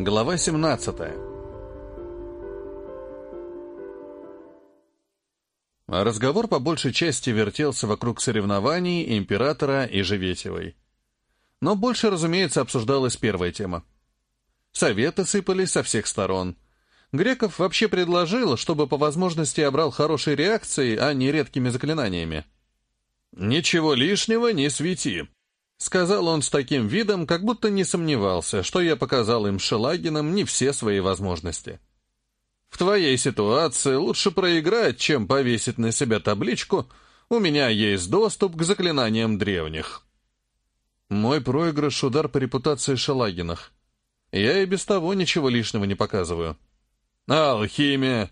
Глава 17 Разговор по большей части вертелся вокруг соревнований Императора и Живетевой. Но больше, разумеется, обсуждалась первая тема. Советы сыпались со всех сторон. Греков вообще предложил, чтобы по возможности обрал хорошей реакцией, а не редкими заклинаниями. «Ничего лишнего не свети», — сказал он с таким видом, как будто не сомневался, что я показал им Шелагиным не все свои возможности. «В твоей ситуации лучше проиграть, чем повесить на себя табличку «У меня есть доступ к заклинаниям древних». Мой проигрыш — удар по репутации Шелагинах. Я и без того ничего лишнего не показываю. «Алхимия!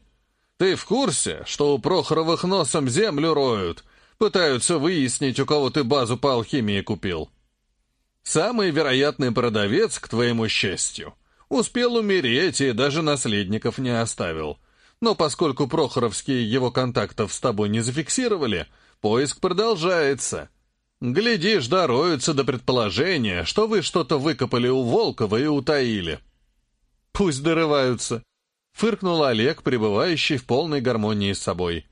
Ты в курсе, что у Прохоровых носом землю роют?» Пытаются выяснить, у кого ты базу по алхимии купил. Самый вероятный продавец, к твоему счастью, успел умереть и даже наследников не оставил. Но поскольку Прохоровские его контактов с тобой не зафиксировали, поиск продолжается. Глядишь, дороются до предположения, что вы что-то выкопали у Волкова и утаили. Пусть дорываются, — фыркнул Олег, пребывающий в полной гармонии с собой.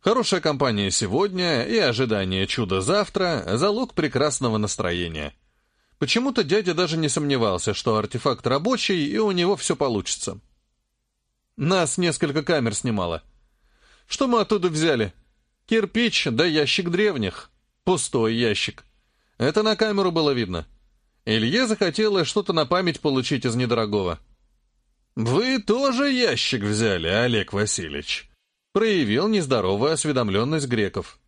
Хорошая компания сегодня и ожидание чуда завтра — залог прекрасного настроения. Почему-то дядя даже не сомневался, что артефакт рабочий, и у него все получится. Нас несколько камер снимало. Что мы оттуда взяли? Кирпич да ящик древних. Пустой ящик. Это на камеру было видно. Илье захотелось что-то на память получить из недорогого. «Вы тоже ящик взяли, Олег Васильевич?» проявил нездоровую осведомленность греков.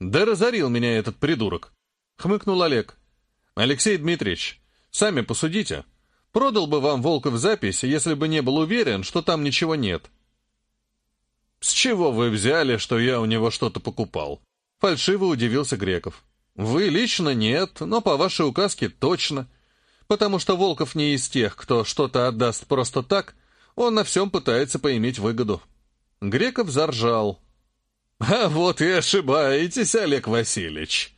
«Да разорил меня этот придурок!» — хмыкнул Олег. «Алексей Дмитриевич, сами посудите. Продал бы вам Волков запись, если бы не был уверен, что там ничего нет». «С чего вы взяли, что я у него что-то покупал?» Фальшиво удивился Греков. «Вы лично нет, но по вашей указке точно. Потому что Волков не из тех, кто что-то отдаст просто так, он на всем пытается поиметь выгоду». Греков заржал. «А вот и ошибаетесь, Олег Васильевич.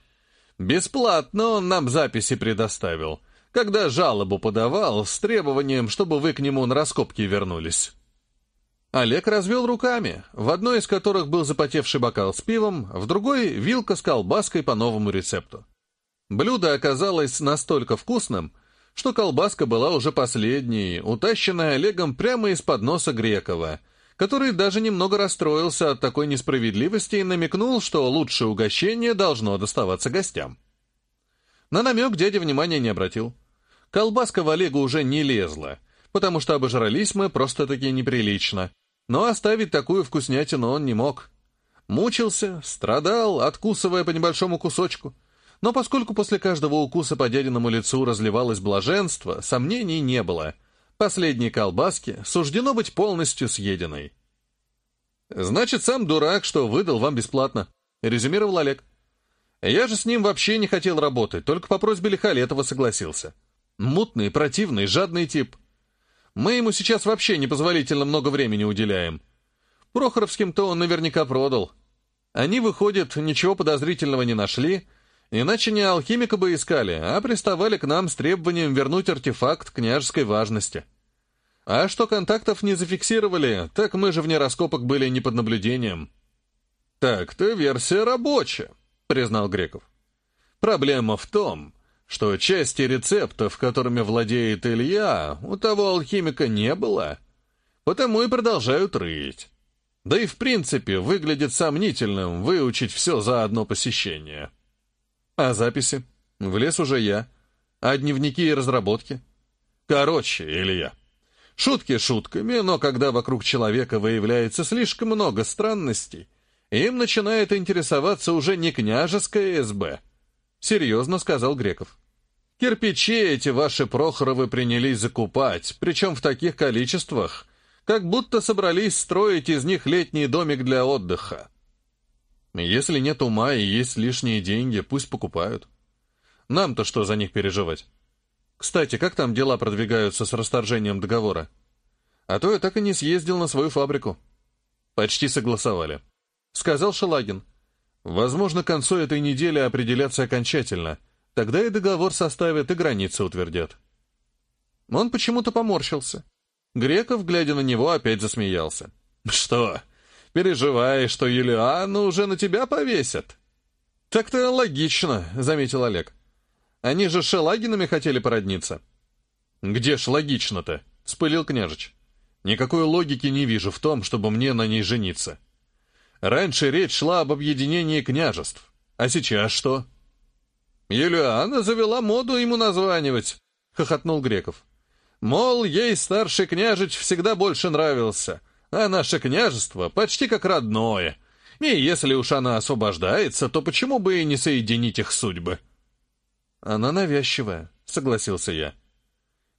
Бесплатно он нам записи предоставил, когда жалобу подавал с требованием, чтобы вы к нему на раскопки вернулись». Олег развел руками, в одной из которых был запотевший бокал с пивом, в другой — вилка с колбаской по новому рецепту. Блюдо оказалось настолько вкусным, что колбаска была уже последней, утащенная Олегом прямо из-под носа Грекова — который даже немного расстроился от такой несправедливости и намекнул, что лучшее угощение должно доставаться гостям. На намек дядя внимания не обратил. Колбаска в Олегу уже не лезла, потому что обожрались мы просто-таки неприлично. Но оставить такую вкуснятину он не мог. Мучился, страдал, откусывая по небольшому кусочку. Но поскольку после каждого укуса по дядиному лицу разливалось блаженство, сомнений не было — Последней колбаске суждено быть полностью съеденной. «Значит, сам дурак, что выдал вам бесплатно», — резюмировал Олег. «Я же с ним вообще не хотел работать, только по просьбе Лихолетова согласился. Мутный, противный, жадный тип. Мы ему сейчас вообще непозволительно много времени уделяем. Прохоровским-то он наверняка продал. Они, выходит, ничего подозрительного не нашли, Иначе не алхимика бы искали, а приставали к нам с требованием вернуть артефакт княжеской важности. А что контактов не зафиксировали, так мы же вне раскопок были не под наблюдением. «Так-то версия рабочая», — признал Греков. «Проблема в том, что части рецептов, которыми владеет Илья, у того алхимика не было, потому и продолжают рыть. Да и в принципе выглядит сомнительным выучить все за одно посещение». А записи? Влез уже я. А дневники и разработки? Короче, Илья. Шутки шутками, но когда вокруг человека выявляется слишком много странностей, им начинает интересоваться уже не княжеское СБ. Серьезно сказал Греков. Кирпичи эти ваши Прохоровы принялись закупать, причем в таких количествах, как будто собрались строить из них летний домик для отдыха. Если нет ума и есть лишние деньги, пусть покупают. Нам-то что за них переживать? Кстати, как там дела продвигаются с расторжением договора? А то я так и не съездил на свою фабрику. Почти согласовали. Сказал Шелагин. Возможно, к концу этой недели определятся окончательно. Тогда и договор составят, и границы утвердят. Он почему-то поморщился. Греков, глядя на него, опять засмеялся. «Что, переживаешь, что Юлиану уже на тебя повесят?» «Так-то логично», — заметил Олег. «Они же с Шелагинами хотели породниться». «Где ж логично-то?» — спылил княжич. «Никакой логики не вижу в том, чтобы мне на ней жениться. Раньше речь шла об объединении княжеств. А сейчас что?» «Юлиана завела моду ему названивать», — хохотнул Греков. «Мол, ей старший княжич всегда больше нравился, а наше княжество почти как родное. И если уж она освобождается, то почему бы и не соединить их судьбы?» «Она навязчивая», — согласился я.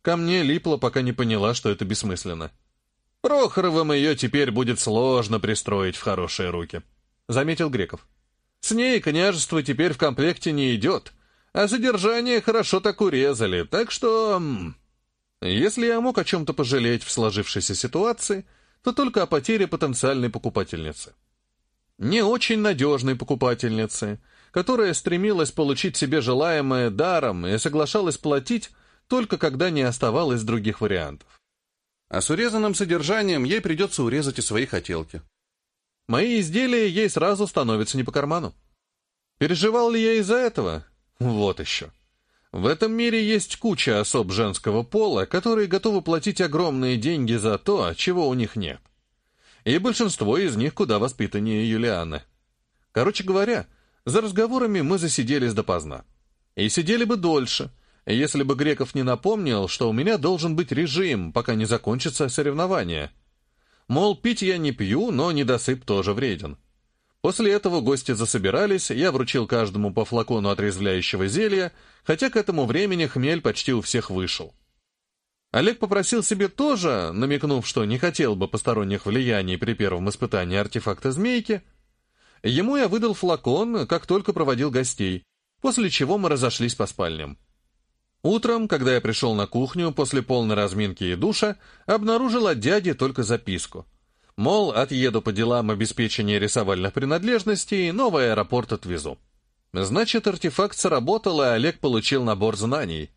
Ко мне липла, пока не поняла, что это бессмысленно. «Прохоровым ее теперь будет сложно пристроить в хорошие руки», — заметил Греков. «С ней княжество теперь в комплекте не идет, а содержание хорошо так урезали, так что...» Если я мог о чем-то пожалеть в сложившейся ситуации, то только о потере потенциальной покупательницы. Не очень надежной покупательницы, которая стремилась получить себе желаемое даром и соглашалась платить, только когда не оставалось других вариантов. А с урезанным содержанием ей придется урезать и свои хотелки. Мои изделия ей сразу становятся не по карману. Переживал ли я из-за этого? Вот еще. В этом мире есть куча особ женского пола, которые готовы платить огромные деньги за то, чего у них нет. И большинство из них куда воспитаннее Юлианы. Короче говоря, за разговорами мы засиделись допоздна. И сидели бы дольше — если бы Греков не напомнил, что у меня должен быть режим, пока не закончится соревнование. Мол, пить я не пью, но недосып тоже вреден. После этого гости засобирались, я вручил каждому по флакону отрезвляющего зелья, хотя к этому времени хмель почти у всех вышел. Олег попросил себе тоже, намекнув, что не хотел бы посторонних влияний при первом испытании артефакта змейки. Ему я выдал флакон, как только проводил гостей, после чего мы разошлись по спальням. Утром, когда я пришел на кухню после полной разминки и душа, обнаружил от дяди только записку. Мол, отъеду по делам обеспечения рисовальных принадлежностей, новый аэропорт отвезу. Значит, артефакт сработал, и Олег получил набор знаний.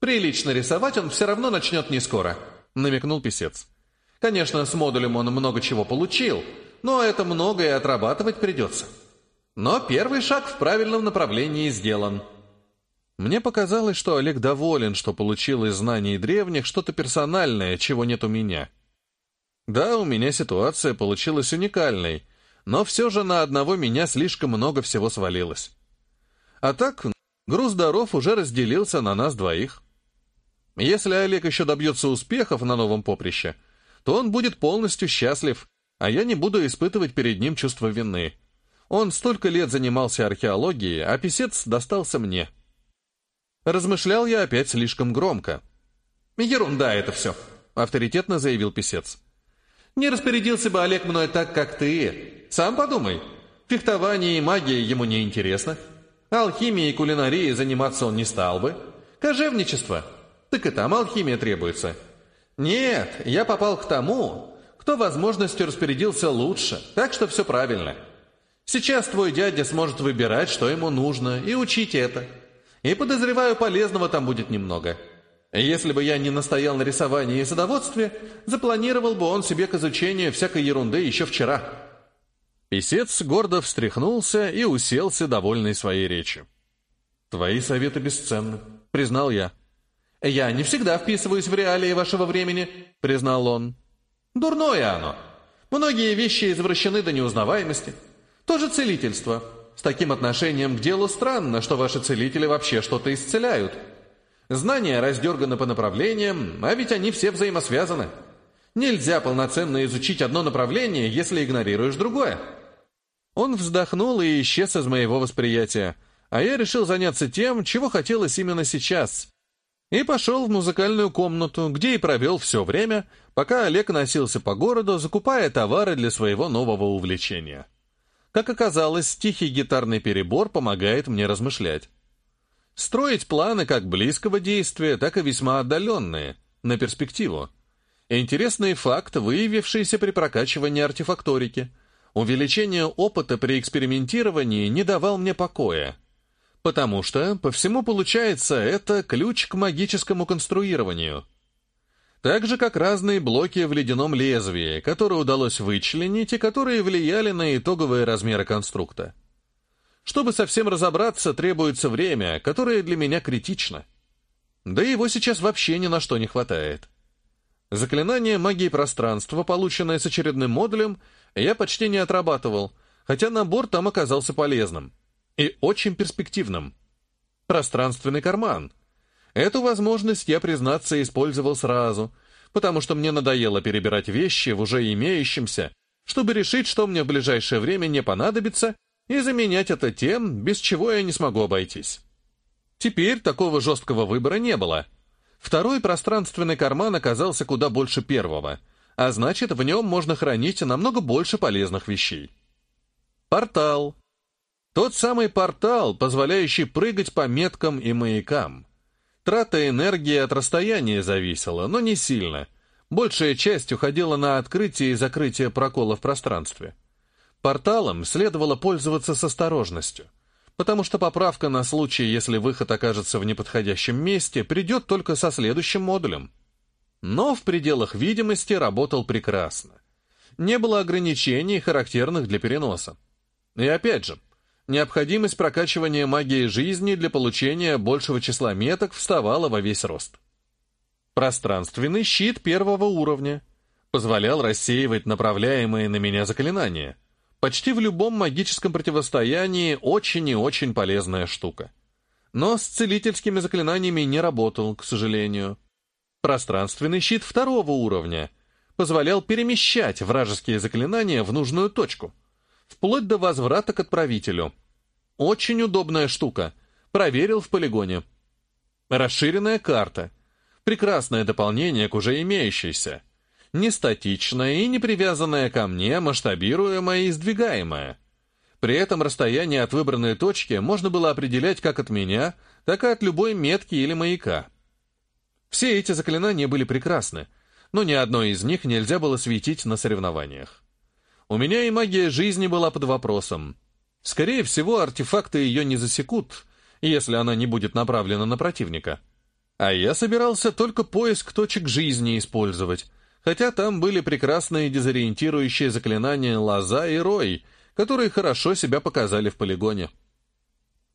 «Прилично рисовать он все равно начнет не скоро», — намекнул писец. «Конечно, с модулем он много чего получил, но это многое отрабатывать придется. Но первый шаг в правильном направлении сделан». Мне показалось, что Олег доволен, что получил из знаний древних что-то персональное, чего нет у меня. Да, у меня ситуация получилась уникальной, но все же на одного меня слишком много всего свалилось. А так, груз даров уже разделился на нас двоих. Если Олег еще добьется успехов на новом поприще, то он будет полностью счастлив, а я не буду испытывать перед ним чувство вины. Он столько лет занимался археологией, а писец достался мне. Размышлял я опять слишком громко. «Ерунда это все», — авторитетно заявил писец. «Не распорядился бы Олег мной так, как ты. Сам подумай. Фехтование и магия ему не интересно. Алхимией и кулинарией заниматься он не стал бы. Кожевничество. Так и там алхимия требуется. Нет, я попал к тому, кто возможностью распорядился лучше, так что все правильно. Сейчас твой дядя сможет выбирать, что ему нужно, и учить это. И подозреваю, полезного там будет немного. Если бы я не настоял на рисовании и садоводстве, запланировал бы он себе к изучению всякой ерунды еще вчера». Песец гордо встряхнулся и уселся, довольный своей речью. «Твои советы бесценны», — признал я. «Я не всегда вписываюсь в реалии вашего времени», — признал он. «Дурное оно. Многие вещи извращены до неузнаваемости. Тоже целительство. С таким отношением к делу странно, что ваши целители вообще что-то исцеляют. Знания раздерганы по направлениям, а ведь они все взаимосвязаны. Нельзя полноценно изучить одно направление, если игнорируешь другое. Он вздохнул и исчез из моего восприятия, а я решил заняться тем, чего хотелось именно сейчас. И пошел в музыкальную комнату, где и провел все время, пока Олег носился по городу, закупая товары для своего нового увлечения. Как оказалось, тихий гитарный перебор помогает мне размышлять. Строить планы как близкого действия, так и весьма отдаленные, на перспективу. Интересный факт, выявившийся при прокачивании артефакторики. Увеличение опыта при экспериментировании не давал мне покоя. Потому что, по всему получается, это ключ к магическому конструированию. Так же, как разные блоки в ледяном лезвии, которые удалось вычленить и которые влияли на итоговые размеры конструкта. Чтобы совсем разобраться, требуется время, которое для меня критично. Да и его сейчас вообще ни на что не хватает. Заклинание магии пространства, полученное с очередным модулем, я почти не отрабатывал, хотя набор там оказался полезным. И очень перспективным. Пространственный карман. Эту возможность я, признаться, использовал сразу, потому что мне надоело перебирать вещи в уже имеющемся, чтобы решить, что мне в ближайшее время не понадобится, и заменять это тем, без чего я не смогу обойтись. Теперь такого жесткого выбора не было. Второй пространственный карман оказался куда больше первого, а значит, в нем можно хранить намного больше полезных вещей. Портал. Тот самый портал, позволяющий прыгать по меткам и маякам. Трата энергии от расстояния зависела, но не сильно. Большая часть уходила на открытие и закрытие прокола в пространстве. Порталом следовало пользоваться с осторожностью, потому что поправка на случай, если выход окажется в неподходящем месте, придет только со следующим модулем. Но в пределах видимости работал прекрасно. Не было ограничений, характерных для переноса. И опять же, необходимость прокачивания магии жизни для получения большего числа меток вставала во весь рост. Пространственный щит первого уровня позволял рассеивать направляемые на меня заклинания. Почти в любом магическом противостоянии очень и очень полезная штука. Но с целительскими заклинаниями не работал, к сожалению. Пространственный щит второго уровня позволял перемещать вражеские заклинания в нужную точку — вплоть до возврата к отправителю. Очень удобная штука. Проверил в полигоне. Расширенная карта. Прекрасное дополнение к уже имеющейся. Не статичная и не привязанная ко мне, масштабируемая и сдвигаемая. При этом расстояние от выбранной точки можно было определять как от меня, так и от любой метки или маяка. Все эти заклинания были прекрасны, но ни одно из них нельзя было светить на соревнованиях. У меня и магия жизни была под вопросом. Скорее всего, артефакты ее не засекут, если она не будет направлена на противника. А я собирался только поиск точек жизни использовать, хотя там были прекрасные дезориентирующие заклинания «Лоза» и «Рой», которые хорошо себя показали в полигоне.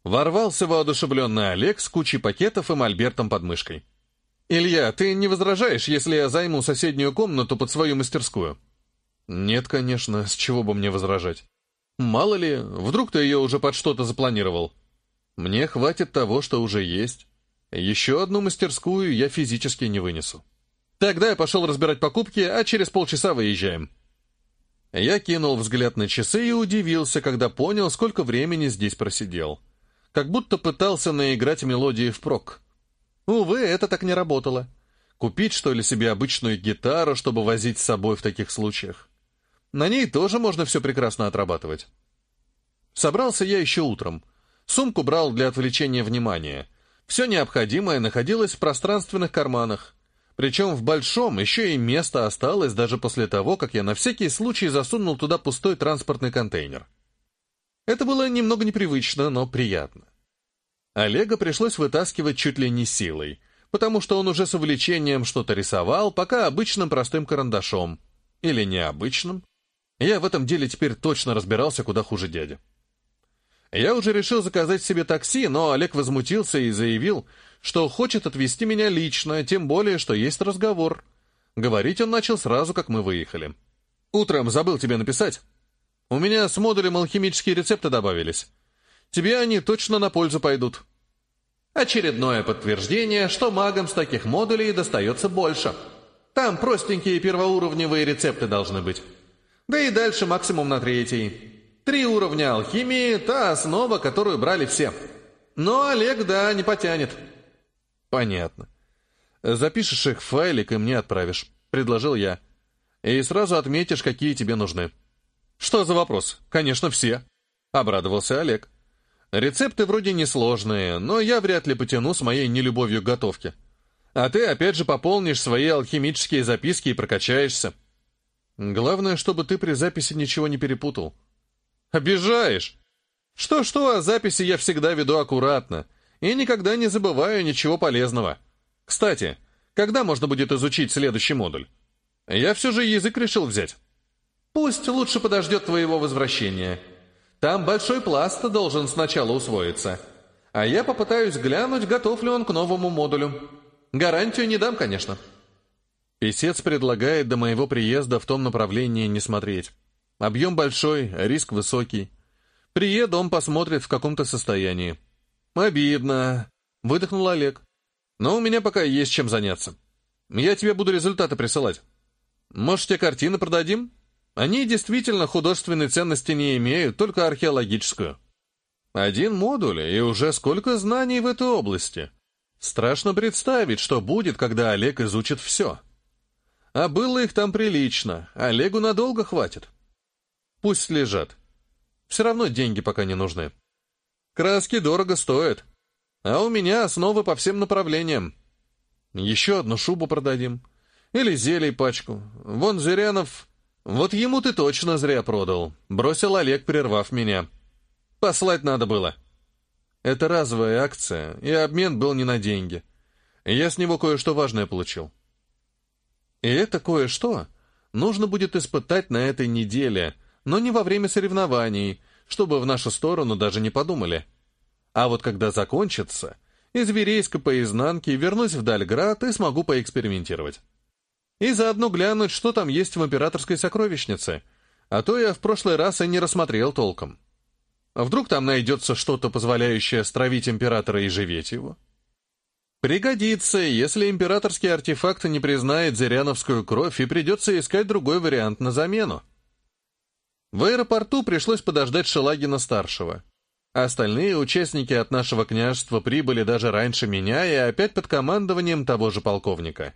Ворвался воодушевленный Олег с кучей пакетов и мольбертом под мышкой. «Илья, ты не возражаешь, если я займу соседнюю комнату под свою мастерскую?» «Нет, конечно, с чего бы мне возражать. Мало ли, вдруг ты ее уже под что-то запланировал. Мне хватит того, что уже есть. Еще одну мастерскую я физически не вынесу. Тогда я пошел разбирать покупки, а через полчаса выезжаем». Я кинул взгляд на часы и удивился, когда понял, сколько времени здесь просидел. Как будто пытался наиграть мелодии впрок. Увы, это так не работало. Купить, что ли, себе обычную гитару, чтобы возить с собой в таких случаях? На ней тоже можно все прекрасно отрабатывать. Собрался я еще утром. Сумку брал для отвлечения внимания. Все необходимое находилось в пространственных карманах. Причем в большом еще и место осталось даже после того, как я на всякий случай засунул туда пустой транспортный контейнер. Это было немного непривычно, но приятно. Олега пришлось вытаскивать чуть ли не силой, потому что он уже с увлечением что-то рисовал, пока обычным простым карандашом. Или необычным. Я в этом деле теперь точно разбирался куда хуже дяди. Я уже решил заказать себе такси, но Олег возмутился и заявил, что хочет отвезти меня лично, тем более, что есть разговор. Говорить он начал сразу, как мы выехали. «Утром забыл тебе написать. У меня с модулем алхимические рецепты добавились. Тебе они точно на пользу пойдут». Очередное подтверждение, что магам с таких модулей достается больше. Там простенькие первоуровневые рецепты должны быть. Да и дальше максимум на третий. Три уровня алхимии — та основа, которую брали все. Но Олег, да, не потянет. Понятно. Запишешь их в файлик и мне отправишь, — предложил я. И сразу отметишь, какие тебе нужны. Что за вопрос? Конечно, все. Обрадовался Олег. Рецепты вроде несложные, но я вряд ли потяну с моей нелюбовью к готовке. А ты опять же пополнишь свои алхимические записки и прокачаешься. Главное, чтобы ты при записи ничего не перепутал. Обижаешь! Что-что, а записи я всегда веду аккуратно и никогда не забываю ничего полезного. Кстати, когда можно будет изучить следующий модуль? Я все же язык решил взять. Пусть лучше подождет твоего возвращения. Там большой пласт должен сначала усвоиться. А я попытаюсь глянуть, готов ли он к новому модулю. Гарантию не дам, конечно. Песец предлагает до моего приезда в том направлении не смотреть. Объем большой, риск высокий. Приеду, он посмотрит в каком-то состоянии. Обидно. Выдохнул Олег. Но у меня пока есть чем заняться. Я тебе буду результаты присылать. Может, тебе картины продадим? Они действительно художественной ценности не имеют, только археологическую. Один модуль, и уже сколько знаний в этой области. Страшно представить, что будет, когда Олег изучит все. А было их там прилично, Олегу надолго хватит. Пусть лежат. Все равно деньги пока не нужны. Краски дорого стоят. А у меня основы по всем направлениям. Еще одну шубу продадим. Или зелий пачку. Вон Зырянов... Вот ему ты точно зря продал. Бросил Олег, прервав меня. Послать надо было. Это разовая акция, и обмен был не на деньги. Я с него кое-что важное получил. И это кое-что нужно будет испытать на этой неделе, но не во время соревнований, чтобы в нашу сторону даже не подумали. А вот когда закончится, из Верейска по вернусь в Дальград и смогу поэкспериментировать. И заодно глянуть, что там есть в императорской сокровищнице, а то я в прошлый раз и не рассмотрел толком. А вдруг там найдется что-то, позволяющее стравить императора и живеть его? Пригодится, если императорский артефакт не признает зыряновскую кровь и придется искать другой вариант на замену. В аэропорту пришлось подождать Шелагина-старшего. Остальные участники от нашего княжества прибыли даже раньше меня и опять под командованием того же полковника.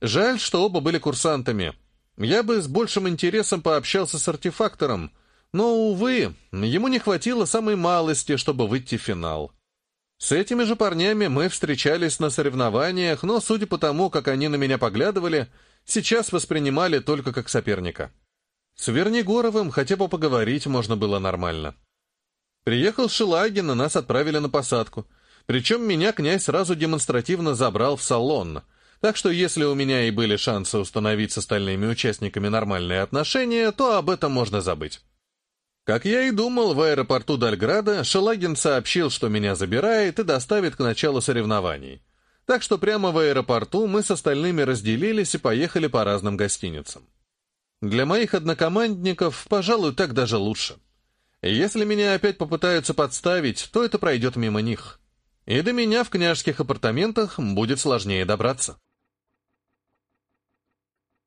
Жаль, что оба были курсантами. Я бы с большим интересом пообщался с артефактором, но, увы, ему не хватило самой малости, чтобы выйти в финал. С этими же парнями мы встречались на соревнованиях, но, судя по тому, как они на меня поглядывали, сейчас воспринимали только как соперника. С Вернигоровым хотя бы поговорить можно было нормально. Приехал Шелагин, и нас отправили на посадку. Причем меня князь сразу демонстративно забрал в салон, так что если у меня и были шансы установить с остальными участниками нормальные отношения, то об этом можно забыть. Как я и думал, в аэропорту Дальграда Шелагин сообщил, что меня забирает и доставит к началу соревнований. Так что прямо в аэропорту мы с остальными разделились и поехали по разным гостиницам. Для моих однокомандников, пожалуй, так даже лучше. Если меня опять попытаются подставить, то это пройдет мимо них. И до меня в княжеских апартаментах будет сложнее добраться.